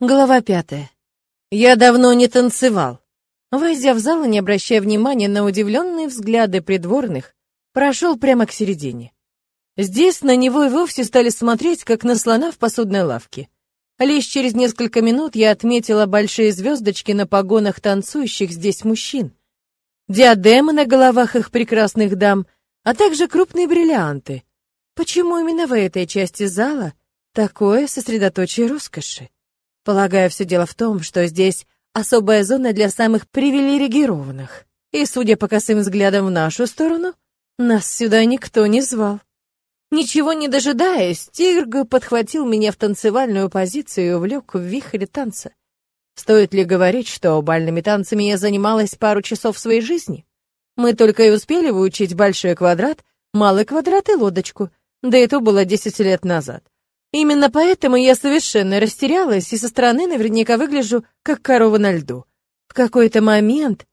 Глава пятая. Я давно не танцевал. Войдя в зал и не обращая внимания на удивленные взгляды придворных, прошел прямо к середине. Здесь на него и вовсе стали смотреть, как на слона в посудной лавке. Лишь через несколько минут я отметила большие звездочки на погонах танцующих здесь мужчин, диадемы на головах их прекрасных дам, а также крупные бриллианты. Почему именно в этой части зала такое сосредоточие роскоши? Полагаю, все дело в том, что здесь особая зона для самых привилегированных. И, судя по косым взглядам в нашу сторону, нас сюда никто не звал. Ничего не дожидаясь, Тирг подхватил меня в танцевальную позицию и увлек в вихре танца. Стоит ли говорить, что бальными танцами я занималась пару часов своей жизни? Мы только и успели выучить большой квадрат, малый квадрат и лодочку, да это было десять лет назад. Именно поэтому я совершенно растерялась и со стороны наверняка выгляжу, как корова на льду. В какой-то момент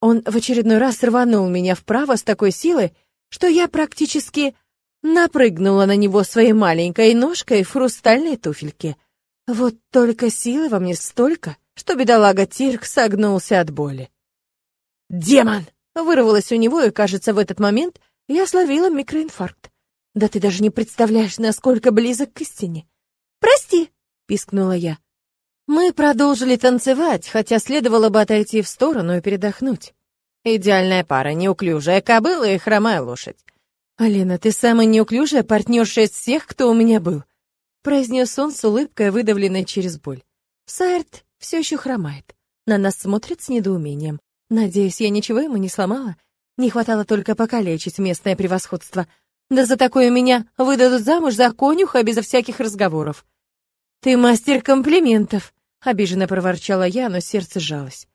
он в очередной раз рванул меня вправо с такой силой, что я практически напрыгнула на него своей маленькой ножкой в хрустальной туфельке. Вот только силы во мне столько, что бедолага Тирк согнулся от боли. «Демон!» — вырвалось у него, и, кажется, в этот момент я словила микроинфаркт. Да ты даже не представляешь, насколько близок к истине. Прости, пискнула я. Мы продолжили танцевать, хотя следовало бы отойти в сторону и передохнуть. Идеальная пара, неуклюжая кобыла и хромая лошадь. «Алена, ты самая неуклюжая партнерша из всех, кто у меня был», произнес он с улыбкой, выдавленной через боль. Сайрт все еще хромает. На нас смотрит с недоумением. Надеюсь, я ничего ему не сломала. Не хватало только покалечить местное превосходство — да за такое меня выдадут замуж за конюха безо всяких разговоров. Ты мастер комплиментов, обиженно проворчала я, но сердце сжалось.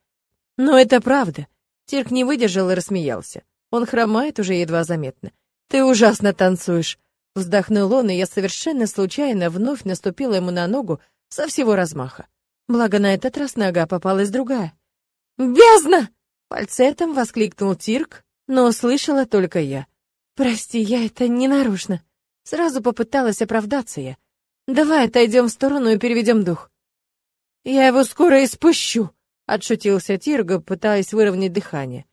Но это правда. Тирк не выдержал и рассмеялся. Он хромает уже едва заметно. Ты ужасно танцуешь, вздохнул он, и я совершенно случайно вновь наступила ему на ногу со всего размаха. Благо на этот раз нога попалась другая. «Бездна!» — фальцетом воскликнул Тирк, но услышала только я. «Прости, я это не нарочно». Сразу попыталась оправдаться я. «Давай отойдем в сторону и переведем дух». «Я его скоро испущу», — отшутился Тирго, пытаясь выровнять дыхание.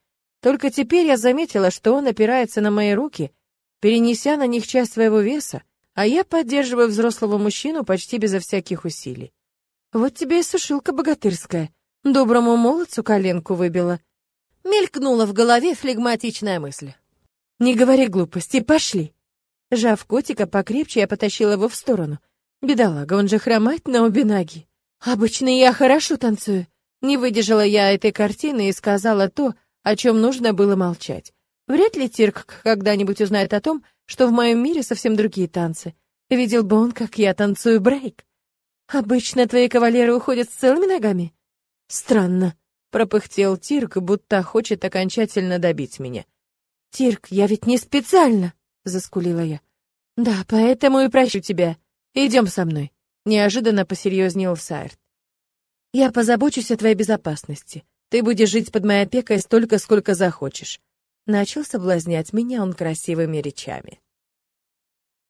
Только теперь я заметила, что он опирается на мои руки, перенеся на них часть своего веса, а я поддерживаю взрослого мужчину почти безо всяких усилий. Вот тебе и сушилка богатырская. Доброму молодцу коленку выбила. Мелькнула в голове флегматичная мысль. «Не говори глупости, пошли!» Жав котика покрепче, я потащила его в сторону. Бедолага, он же хромает на обе ноги. «Обычно я хорошо танцую». Не выдержала я этой картины и сказала то, о чем нужно было молчать. Вряд ли Тирк когда-нибудь узнает о том, что в моем мире совсем другие танцы. Видел бы он, как я танцую брейк. Обычно твои кавалеры уходят с целыми ногами. Странно, пропыхтел Тирк, будто хочет окончательно добить меня. «Тирк, я ведь не специально!» — заскулила я. «Да, поэтому и прощу тебя. Идем со мной», — неожиданно посерьезнел Сайрт. «Я позабочусь о твоей безопасности. Ты будешь жить под моей опекой столько, сколько захочешь». Начал соблазнять меня он красивыми речами.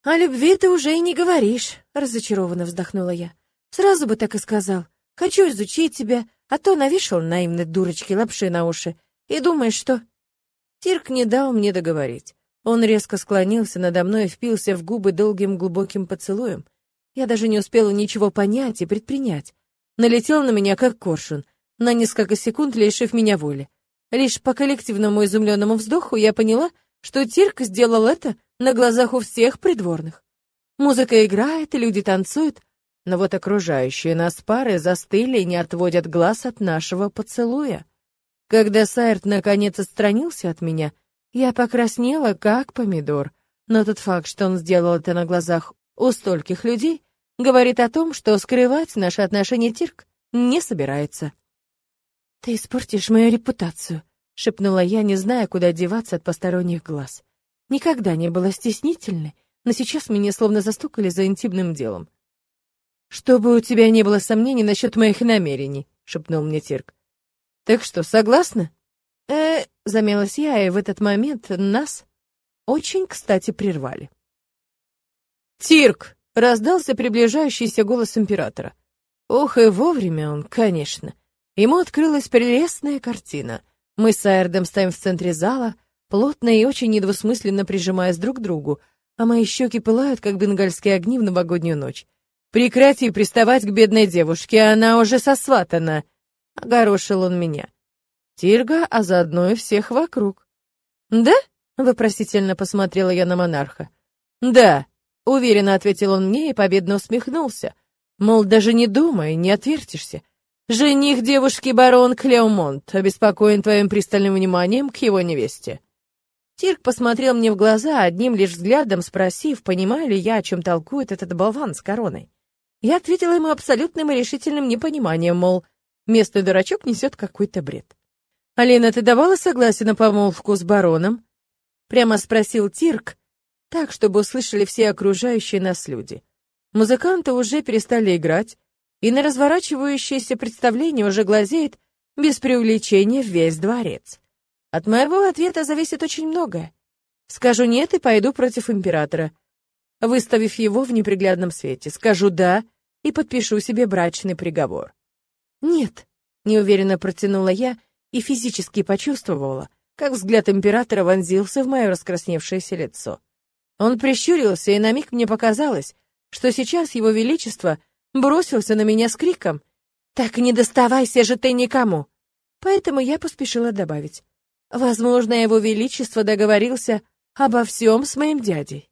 «О любви ты уже и не говоришь», — разочарованно вздохнула я. «Сразу бы так и сказал. Хочу изучить тебя, а то навешал наивной дурочки лапши на уши. И думаешь, что...» Тирк не дал мне договорить. Он резко склонился надо мной и впился в губы долгим глубоким поцелуем. Я даже не успела ничего понять и предпринять. Налетел на меня, как коршун, на несколько секунд лишив меня воли. Лишь по коллективному изумленному вздоху я поняла, что Тирк сделал это на глазах у всех придворных. Музыка играет, люди танцуют, но вот окружающие нас пары застыли и не отводят глаз от нашего поцелуя. Когда Сайрт наконец отстранился от меня, я покраснела, как помидор. Но тот факт, что он сделал это на глазах у стольких людей, говорит о том, что скрывать наши отношения Тирк не собирается. «Ты испортишь мою репутацию», — шепнула я, не зная, куда деваться от посторонних глаз. Никогда не была стеснительной, но сейчас меня словно застукали за интимным делом. «Чтобы у тебя не было сомнений насчет моих намерений», — шепнул мне Тирк. Так что, согласна? Э, замялась я, и в этот момент нас очень, кстати, прервали. Тирк! раздался приближающийся голос императора. Ох, и вовремя он, конечно. Ему открылась прелестная картина. Мы с Айрдом стоим в центре зала, плотно и очень недвусмысленно прижимаясь друг к другу, а мои щеки пылают, как бенгальские огни в новогоднюю ночь. «Прекрати приставать к бедной девушке, она уже сосватана!» — огорошил он меня. Тирга, а заодно и всех вокруг. «Да?» — вопросительно посмотрела я на монарха. «Да», — уверенно ответил он мне и победно усмехнулся. Мол, даже не думай, не отвертишься. Жених девушки барон Клеомонт обеспокоен твоим пристальным вниманием к его невесте. Тирк посмотрел мне в глаза, одним лишь взглядом спросив, понимаю ли я, о чем толкует этот болван с короной. Я ответила ему абсолютным и решительным непониманием, мол, местный дурачок несет какой-то бред. «Алина, ты давала согласие на помолвку с бароном?» Прямо спросил Тирк, так, чтобы услышали все окружающие нас люди. Музыканты уже перестали играть, и на разворачивающееся представление уже глазеет без преувеличения весь дворец. От моего ответа зависит очень многое. Скажу «нет» и пойду против императора, выставив его в неприглядном свете. Скажу «да» и подпишу себе брачный приговор. «Нет», — неуверенно протянула я и физически почувствовала, как взгляд императора вонзился в мое раскрасневшееся лицо. Он прищурился, и на миг мне показалось, что сейчас его величество бросился на меня с криком «Так не доставайся же ты никому!» Поэтому я поспешила добавить. Возможно, его величество договорился обо всем с моим дядей.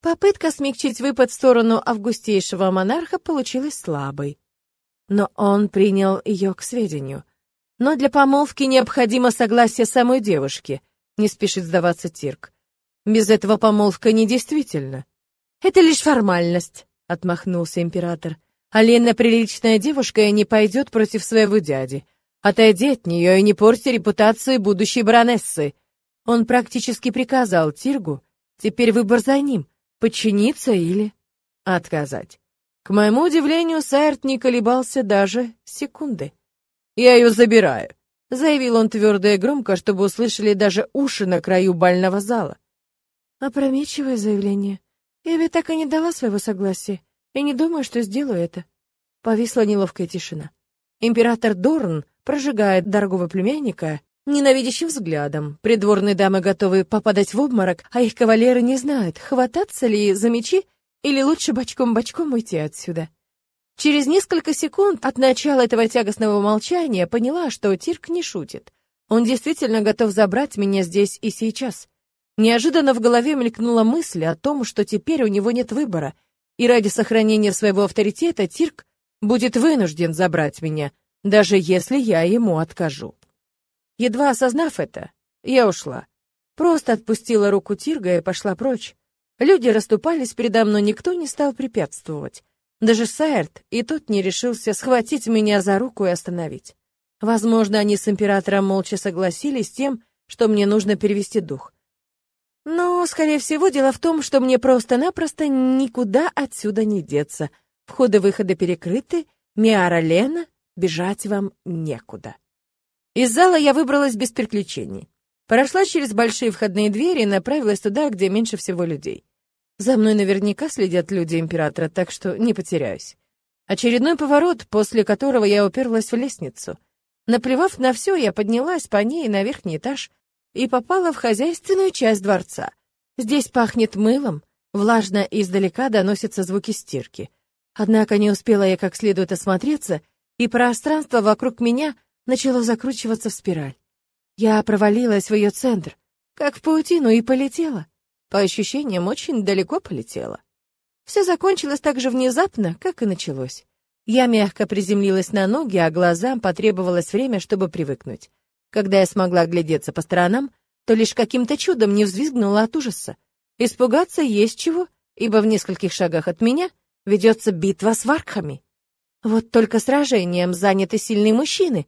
Попытка смягчить выпад в сторону августейшего монарха получилась слабой. Но он принял ее к сведению. Но для помолвки необходимо согласие самой девушки, не спешит сдаваться Тирк. Без этого помолвка недействительна. Это лишь формальность, отмахнулся император. Алена приличная девушка и не пойдет против своего дяди. Отойди от нее и не порти репутацию будущей баронессы. Он практически приказал Тиргу, теперь выбор за ним, подчиниться или отказать. К моему удивлению, Сайрт не колебался даже секунды. «Я ее забираю», — заявил он твердо и громко, чтобы услышали даже уши на краю бального зала. Опрометчивое заявление. Я ведь так и не дала своего согласия, и не думаю, что сделаю это. Повисла неловкая тишина. Император Дорн прожигает дорогого племянника ненавидящим взглядом. Придворные дамы готовы попадать в обморок, а их кавалеры не знают, хвататься ли за мечи или лучше бочком-бочком уйти отсюда. Через несколько секунд от начала этого тягостного молчания поняла, что Тирк не шутит. Он действительно готов забрать меня здесь и сейчас. Неожиданно в голове мелькнула мысль о том, что теперь у него нет выбора, и ради сохранения своего авторитета Тирк будет вынужден забрать меня, даже если я ему откажу. Едва осознав это, я ушла. Просто отпустила руку Тирга и пошла прочь. Люди расступались передо мной, никто не стал препятствовать. Даже Сайрт и тот не решился схватить меня за руку и остановить. Возможно, они с императором молча согласились с тем, что мне нужно перевести дух. Но, скорее всего, дело в том, что мне просто-напросто никуда отсюда не деться. Входы-выходы перекрыты, Миара Лена, бежать вам некуда. Из зала я выбралась без приключений. Прошла через большие входные двери и направилась туда, где меньше всего людей. За мной наверняка следят люди императора, так что не потеряюсь. Очередной поворот, после которого я уперлась в лестницу. Наплевав на все, я поднялась по ней на верхний этаж, и попала в хозяйственную часть дворца. Здесь пахнет мылом, влажно и издалека доносятся звуки стирки. Однако не успела я как следует осмотреться, и пространство вокруг меня начало закручиваться в спираль. Я провалилась в ее центр, как в паутину, и полетела. По ощущениям, очень далеко полетела. Все закончилось так же внезапно, как и началось. Я мягко приземлилась на ноги, а глазам потребовалось время, чтобы привыкнуть. Когда я смогла глядеться по сторонам, то лишь каким-то чудом не взвизгнула от ужаса. Испугаться есть чего, ибо в нескольких шагах от меня ведется битва с варкхами. Вот только сражением заняты сильные мужчины.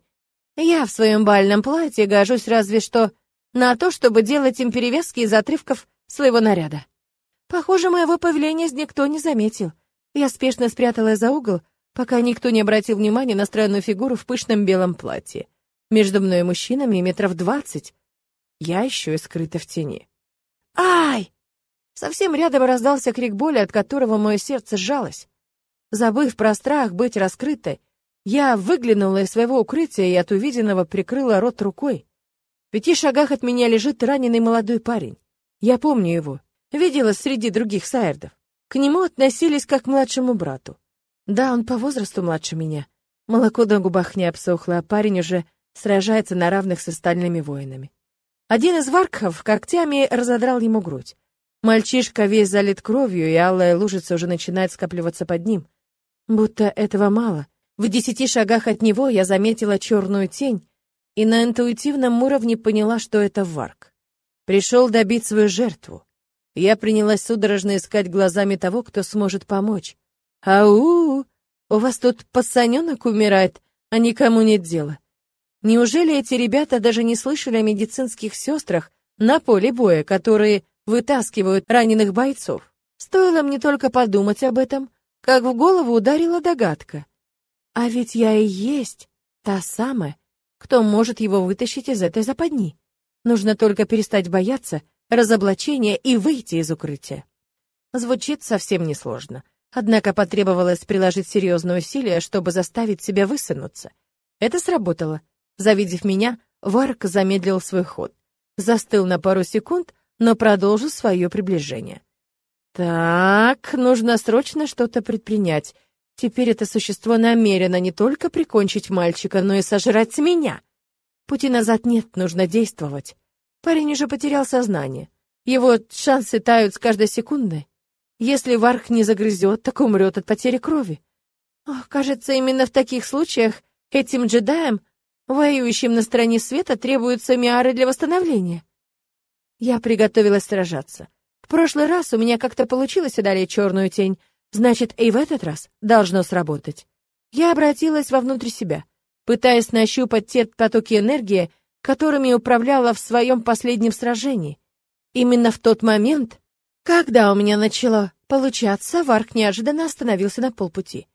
Я в своем бальном платье гожусь разве что на то, чтобы делать им перевязки из отрывков своего наряда. Похоже, моего появления никто не заметил. Я спешно спряталась за угол, пока никто не обратил внимания на странную фигуру в пышном белом платье. Между мной и мужчинами метров двадцать. Я еще и скрыта в тени. «Ай!» Совсем рядом раздался крик боли, от которого мое сердце сжалось. Забыв про страх быть раскрытой, я выглянула из своего укрытия и от увиденного прикрыла рот рукой. В пяти шагах от меня лежит раненый молодой парень. Я помню его. Видела среди других сайердов. К нему относились как к младшему брату. Да, он по возрасту младше меня. Молоко на губах не обсохло, а парень уже сражается на равных с остальными воинами. Один из варкхов когтями разодрал ему грудь. Мальчишка весь залит кровью, и алая лужица уже начинает скапливаться под ним. Будто этого мало. В десяти шагах от него я заметила черную тень и на интуитивном уровне поняла, что это варк. Пришел добить свою жертву. Я принялась судорожно искать глазами того, кто сможет помочь. «Ау! У вас тут пацаненок умирает, а никому нет дела. Неужели эти ребята даже не слышали о медицинских сестрах на поле боя, которые вытаскивают раненых бойцов? Стоило мне только подумать об этом, как в голову ударила догадка. А ведь я и есть та самая, кто может его вытащить из этой западни. Нужно только перестать бояться разоблачения и выйти из укрытия. Звучит совсем несложно. Однако потребовалось приложить серьезные усилия, чтобы заставить себя высунуться. Это сработало. Завидев меня, Варк замедлил свой ход. Застыл на пару секунд, но продолжил свое приближение. Так, нужно срочно что-то предпринять. Теперь это существо намерено не только прикончить мальчика, но и сожрать меня. Пути назад нет, нужно действовать. Парень уже потерял сознание. Его шансы тают с каждой секундой. Если Варх не загрызет, так умрет от потери крови. Ох, кажется, именно в таких случаях этим джедаям, воюющим на стороне света, требуются миары для восстановления. Я приготовилась сражаться. В прошлый раз у меня как-то получилось одолеть черную тень, значит, и в этот раз должно сработать. Я обратилась вовнутрь себя, пытаясь нащупать те потоки энергии, которыми управляла в своем последнем сражении. Именно в тот момент, когда у меня начало получаться, Варк неожиданно остановился на полпути.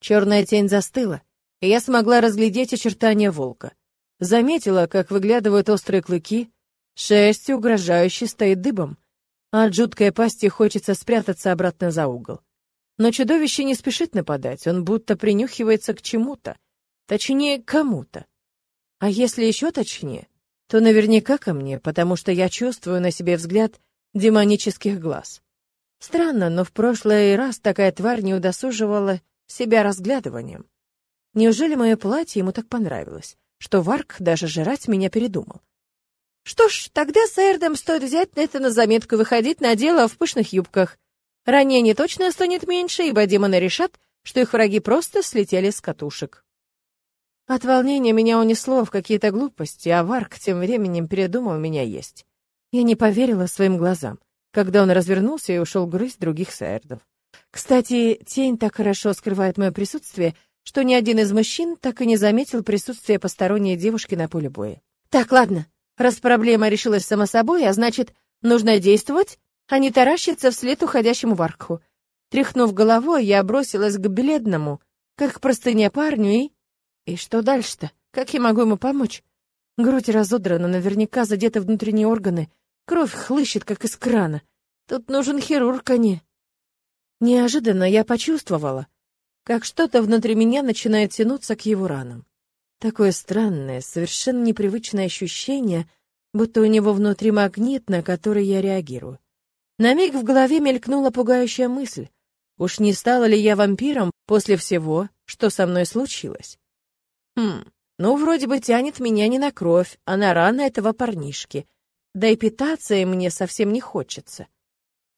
Черная тень застыла, и я смогла разглядеть очертания волка. Заметила, как выглядывают острые клыки, шерсть угрожающе стоит дыбом — а от жуткой пасти хочется спрятаться обратно за угол. Но чудовище не спешит нападать, он будто принюхивается к чему-то, точнее, кому-то. А если еще точнее, то наверняка ко мне, потому что я чувствую на себе взгляд демонических глаз. Странно, но в прошлый раз такая тварь не удосуживала себя разглядыванием. Неужели мое платье ему так понравилось, что Варк даже жрать меня передумал? Что ж, тогда с Эрдом стоит взять это на заметку выходить на дело в пышных юбках. Ранений точно станет меньше, ибо демоны решат, что их враги просто слетели с катушек. От волнения меня унесло в какие-то глупости, а Варк тем временем передумал меня есть. Я не поверила своим глазам, когда он развернулся и ушел грызть других саэрдов. Кстати, тень так хорошо скрывает мое присутствие, что ни один из мужчин так и не заметил присутствия посторонней девушки на поле боя. Так, ладно, Раз проблема решилась само собой, а значит, нужно действовать, не таращиться вслед уходящему варкху. Тряхнув головой, я бросилась к бледному, как к простыне парню, и... И что дальше-то? Как я могу ему помочь? Грудь разодрана, наверняка задеты внутренние органы. Кровь хлыщет, как из крана. Тут нужен хирург, а не... Неожиданно я почувствовала, как что-то внутри меня начинает тянуться к его ранам. Такое странное, совершенно непривычное ощущение, будто у него внутри магнит, на который я реагирую. На миг в голове мелькнула пугающая мысль. Уж не стала ли я вампиром после всего, что со мной случилось? Хм, ну, вроде бы тянет меня не на кровь, а на раны этого парнишки. Да и питаться им мне совсем не хочется.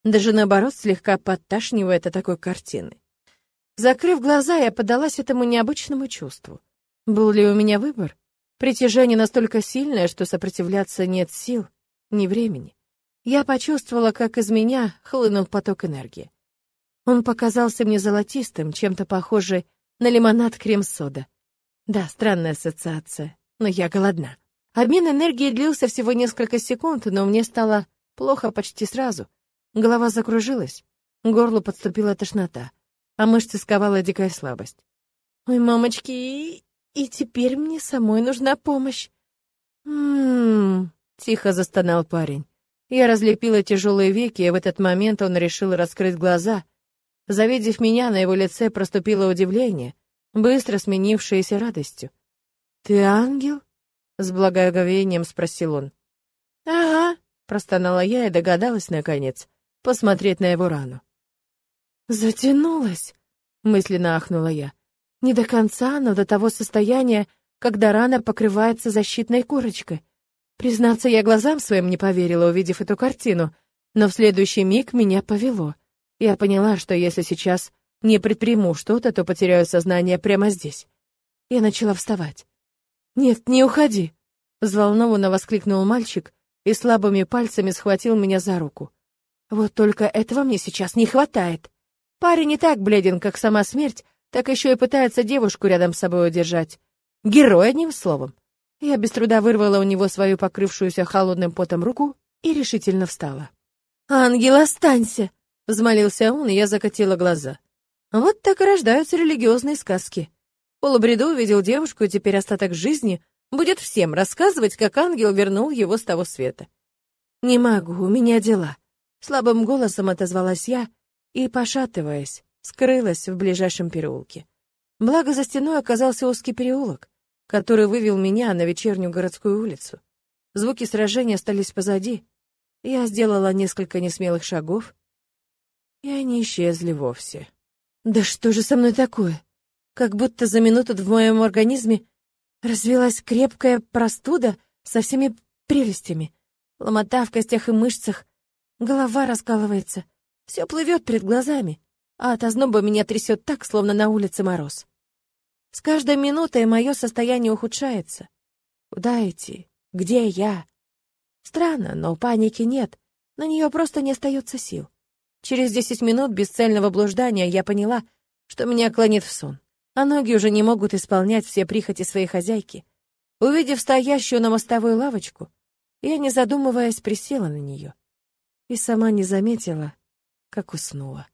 Даже наоборот, слегка подташнивает от такой картины. Закрыв глаза, я подалась этому необычному чувству. Был ли у меня выбор? Притяжение настолько сильное, что сопротивляться нет сил, ни времени. Я почувствовала, как из меня хлынул поток энергии. Он показался мне золотистым, чем-то похожий на лимонад крем-сода. Да, странная ассоциация, но я голодна. Обмен энергией длился всего несколько секунд, но мне стало плохо почти сразу. Голова закружилась, горло подступила тошнота, а мышцы сковала дикая слабость. «Ой, мамочки, и теперь мне самой нужна помощь. «М-м-м», тихо застонал парень. Я разлепила тяжелые веки, и в этот момент он решил раскрыть глаза. Завидев меня, на его лице проступило удивление, быстро сменившееся радостью. «Ты ангел?» — с благоговением спросил он. «Ага», — простонала я и догадалась, наконец, посмотреть на его рану. «Затянулась», — мысленно ахнула я. «Не до конца, но до того состояния, когда рана покрывается защитной корочкой. Признаться, я глазам своим не поверила, увидев эту картину, но в следующий миг меня повело. Я поняла, что если сейчас не предприму что-то, то потеряю сознание прямо здесь. Я начала вставать. «Нет, не уходи!» — взволнованно воскликнул мальчик и слабыми пальцами схватил меня за руку. «Вот только этого мне сейчас не хватает. Парень не так бледен, как сама смерть, так еще и пытается девушку рядом с собой удержать. Герой, одним словом. Я без труда вырвала у него свою покрывшуюся холодным потом руку и решительно встала. «Ангел, останься!» — взмолился он, и я закатила глаза. Вот так и рождаются религиозные сказки. Полубреду увидел девушку, и теперь остаток жизни будет всем рассказывать, как ангел вернул его с того света. «Не могу, у меня дела», — слабым голосом отозвалась я и, пошатываясь, скрылась в ближайшем переулке. Благо за стеной оказался узкий переулок который вывел меня на вечернюю городскую улицу. Звуки сражения остались позади. Я сделала несколько несмелых шагов, и они исчезли вовсе. Да что же со мной такое? Как будто за минуту в моем организме развилась крепкая простуда со всеми прелестями. Ломота в костях и мышцах, голова раскалывается, все плывет перед глазами, а от озноба меня трясет так, словно на улице мороз. С каждой минутой мое состояние ухудшается. Куда идти? Где я? Странно, но паники нет. На нее просто не остается сил. Через десять минут бесцельного блуждания я поняла, что меня клонит в сон, а ноги уже не могут исполнять все прихоти своей хозяйки. Увидев стоящую на мостовой лавочку, я, не задумываясь, присела на нее и сама не заметила, как уснула.